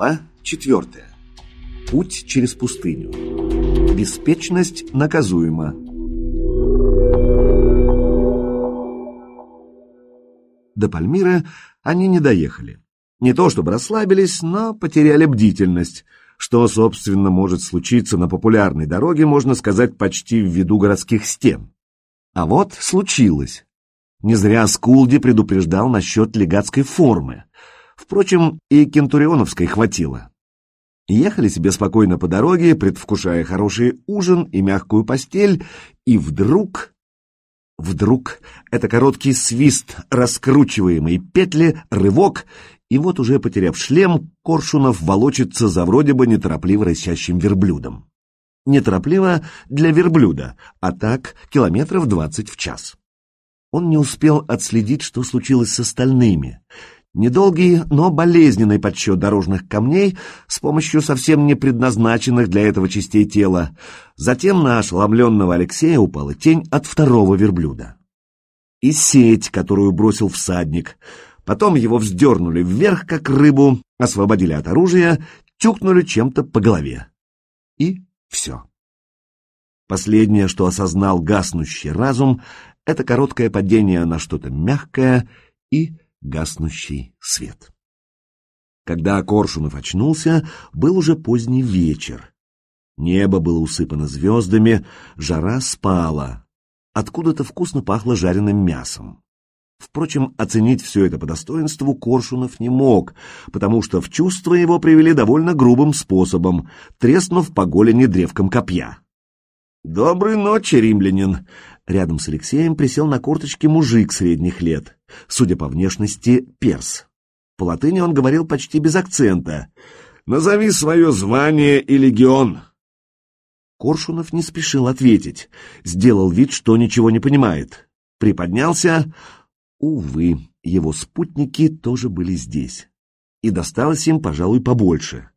Глава четвертая. Путь через пустыню. Беспечность наказуема. До Пальмира они не доехали. Не то чтобы расслабились, но потеряли бдительность. Что, собственно, может случиться на популярной дороге, можно сказать, почти в виду городских стен. А вот случилось. Не зря Скулди предупреждал насчет легатской формы. Впрочем, и кентурионовской хватило. Ехали себе спокойно по дороге, предвкушая хороший ужин и мягкую постель, и вдруг... Вдруг это короткий свист, раскручиваемый петли, рывок, и вот уже потеряв шлем, Коршунов волочится за вроде бы неторопливо рысящим верблюдом. Неторопливо для верблюда, а так километров двадцать в час. Он не успел отследить, что случилось с остальными. Недолгий, но болезненный подсчет дорожных камней с помощью совсем не предназначенных для этого частей тела. Затем на ошеломленного Алексея упала тень от второго верблюда. И сеть, которую бросил всадник. Потом его вздернули вверх, как рыбу, освободили от оружия, тюкнули чем-то по голове. И все. Последнее, что осознал гаснущий разум, это короткое падение на что-то мягкое и гаснущий свет. Когда Коршунов очнулся, был уже поздний вечер. Небо было усыпано звездами, жара спала. Откуда-то вкусно пахло жареным мясом. Впрочем, оценить все это по достоинству Коршунов не мог, потому что в чувство его привели довольно грубым способом, треснув по голени древком копья. «Доброй ночи, римлянин!» Рядом с Алексеем присел на корточки мужик средних лет, судя по внешности, перс. По латыни он говорил почти без акцента. «Назови свое звание и легион!» Коршунов не спешил ответить, сделал вид, что ничего не понимает. Приподнялся. Увы, его спутники тоже были здесь. И досталось им, пожалуй, побольше.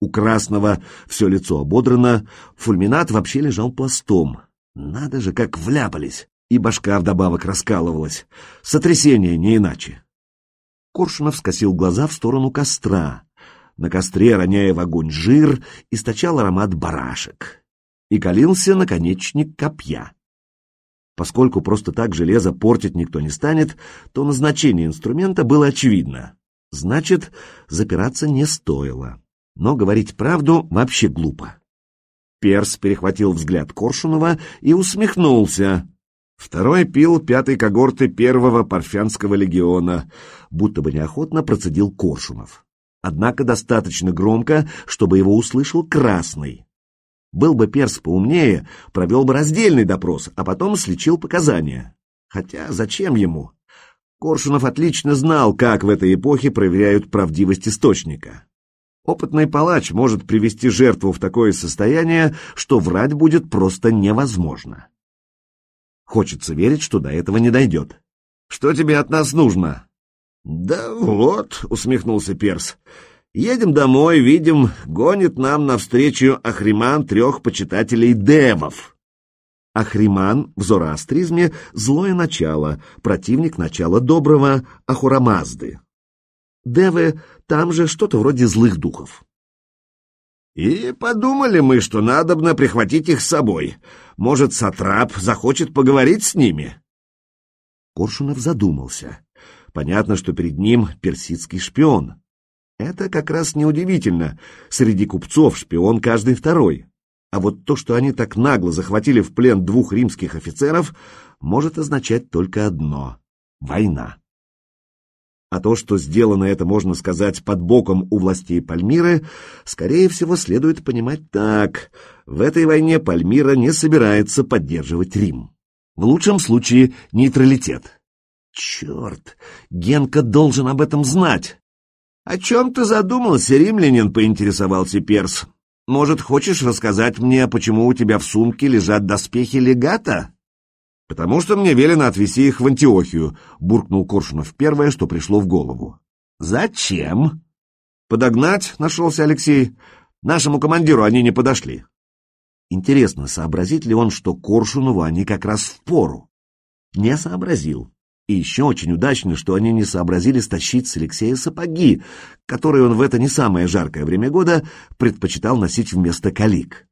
У красного все лицо ободрано, фульминат вообще лежал пластом. Надо же, как вляпались! И башка вдобавок раскалывалась. Сотрясение не иначе. Коршунов скосил глаза в сторону костра. На костре, роняя в огонь жир, источал аромат барашек. И калился наконечник копья. Поскольку просто так железо портить никто не станет, то назначение инструмента было очевидно. Значит, запираться не стоило но говорить правду вообще глупо. Перс перехватил взгляд Коршунова и усмехнулся. Второй пил пятой когорты первого парфянского легиона, будто бы неохотно процедил Коршунов. Однако достаточно громко, чтобы его услышал Красный. Был бы Перс поумнее, провел бы раздельный допрос, а потом сличил показания. Хотя зачем ему? Коршунов отлично знал, как в этой эпохе проверяют правдивость источника. Опытный палач может привести жертву в такое состояние, что врать будет просто невозможно. Хочется верить, что до этого не дойдет. «Что тебе от нас нужно?» «Да вот», — усмехнулся Перс, — «едем домой, видим, гонит нам навстречу Ахриман трех почитателей девов». Ахриман в зороастризме — злое начало, противник начала доброго Ахурамазды. Девы там же что-то вроде злых духов. И подумали мы, что надобно прихватить их с собой. Может, Сатрап захочет поговорить с ними? Коршунов задумался. Понятно, что перед ним персидский шпион. Это как раз неудивительно. Среди купцов шпион каждый второй. А вот то, что они так нагло захватили в плен двух римских офицеров, может означать только одно — война. А то, что сделано это, можно сказать, под боком у властей Пальмиры, скорее всего, следует понимать так. В этой войне Пальмира не собирается поддерживать Рим. В лучшем случае нейтралитет. Черт, Генка должен об этом знать. О чем ты задумался, римлянин, поинтересовался Перс. Может, хочешь рассказать мне, почему у тебя в сумке лежат доспехи легата? «Потому что мне велено отвезти их в Антиохию», — буркнул Коршунов первое, что пришло в голову. «Зачем?» «Подогнать», — нашелся Алексей. «Нашему командиру они не подошли». Интересно, сообразит ли он, что Коршунову они как раз в пору? Не сообразил. И еще очень удачно, что они не сообразили стащить с Алексея сапоги, которые он в это не самое жаркое время года предпочитал носить вместо калик.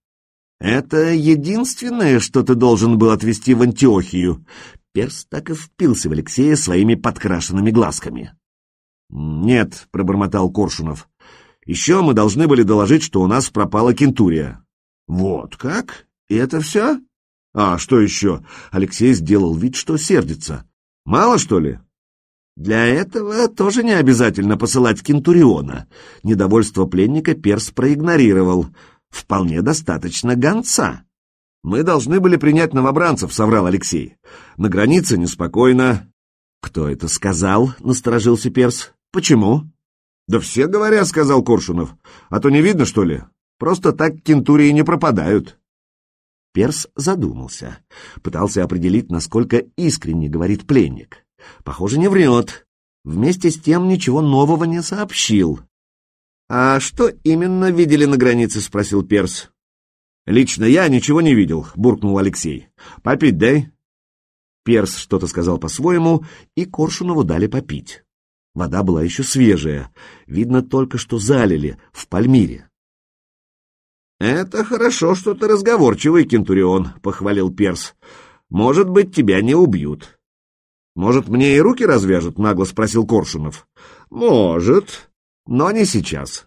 «Это единственное, что ты должен был отвезти в Антиохию». Перс так и впился в Алексея своими подкрашенными глазками. «Нет», — пробормотал Коршунов. «Еще мы должны были доложить, что у нас пропала кентурия». «Вот как? И это все?» «А что еще?» Алексей сделал вид, что сердится. «Мало, что ли?» «Для этого тоже не обязательно посылать Кентуриона». Недовольство пленника Перс проигнорировал. «Вполне достаточно гонца». «Мы должны были принять новобранцев», — соврал Алексей. «На границе неспокойно». «Кто это сказал?» — насторожился Перс. «Почему?» «Да все говорят», — сказал Коршунов. «А то не видно, что ли? Просто так кентурии не пропадают». Перс задумался, пытался определить, насколько искренне говорит пленник. Похоже, не врет. Вместе с тем ничего нового не сообщил. «А что именно видели на границе?» — спросил Перс. «Лично я ничего не видел», — буркнул Алексей. «Попить дай». Перс что-то сказал по-своему, и Коршунову дали попить. Вода была еще свежая, видно только, что залили, в Пальмире. «Это хорошо, что ты разговорчивый, Кентурион», — похвалил Перс. «Может быть, тебя не убьют». «Может, мне и руки развяжут?» — нагло спросил Коршунов. «Может, но не сейчас».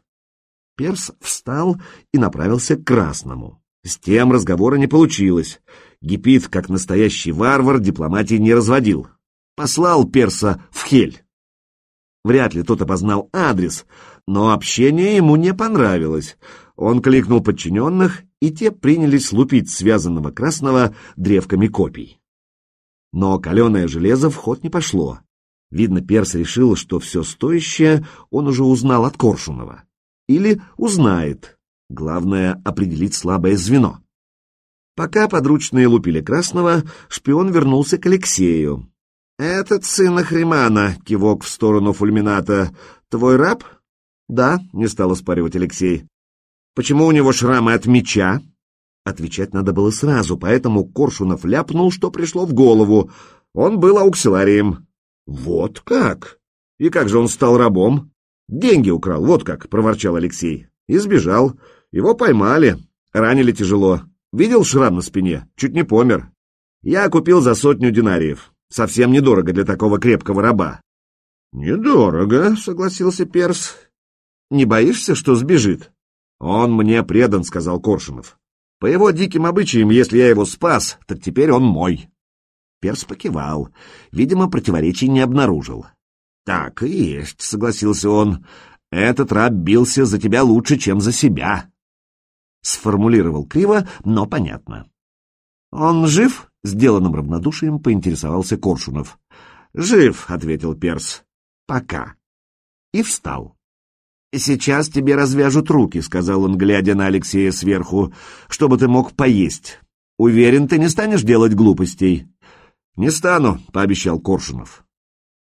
Перс встал и направился к Красному. С тем разговора не получилось. Гипит, как настоящий варвар, дипломатии не разводил. Послал Перса в Хель. Вряд ли тот опознал адрес, но общение ему не понравилось. Он кликнул подчиненных, и те принялись лупить связанного красного древками копий. Но каленое железо в ход не пошло. Видно, Перс решил, что все стоящее он уже узнал от Коршунова. Или узнает. Главное — определить слабое звено. Пока подручные лупили Красного, шпион вернулся к Алексею. «Этот сын Ахримана», — кивок в сторону фульмината, — «твой раб?» «Да», — не стал оспаривать Алексей. Почему у него шрамы от меча? Отвечать надо было сразу, поэтому Коршунов ляпнул, что пришло в голову. Он был ауксиларием. Вот как? И как же он стал рабом? Деньги украл, вот как, проворчал Алексей. И сбежал. Его поймали. Ранили тяжело. Видел шрам на спине? Чуть не помер. Я купил за сотню динариев. Совсем недорого для такого крепкого раба. Недорого, согласился Перс. Не боишься, что сбежит? «Он мне предан», — сказал Коршунов. «По его диким обычаям, если я его спас, так теперь он мой». Перс покивал. Видимо, противоречий не обнаружил. «Так и есть», — согласился он. «Этот раб бился за тебя лучше, чем за себя». Сформулировал криво, но понятно. «Он жив?» — сделанным равнодушием поинтересовался Коршунов. «Жив», — ответил Перс. «Пока». И встал. «Сейчас тебе развяжут руки», — сказал он, глядя на Алексея сверху, — «чтобы ты мог поесть. Уверен, ты не станешь делать глупостей». «Не стану», — пообещал Коршунов.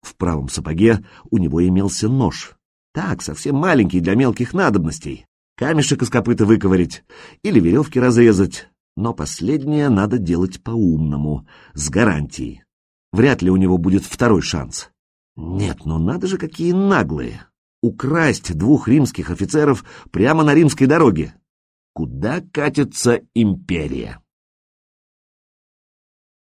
В правом сапоге у него имелся нож. Так, совсем маленький для мелких надобностей. Камешек из копыта выковырять или веревки разрезать. Но последнее надо делать по-умному, с гарантией. Вряд ли у него будет второй шанс. Нет, ну надо же, какие наглые украсть двух римских офицеров прямо на римской дороге. Куда катится империя?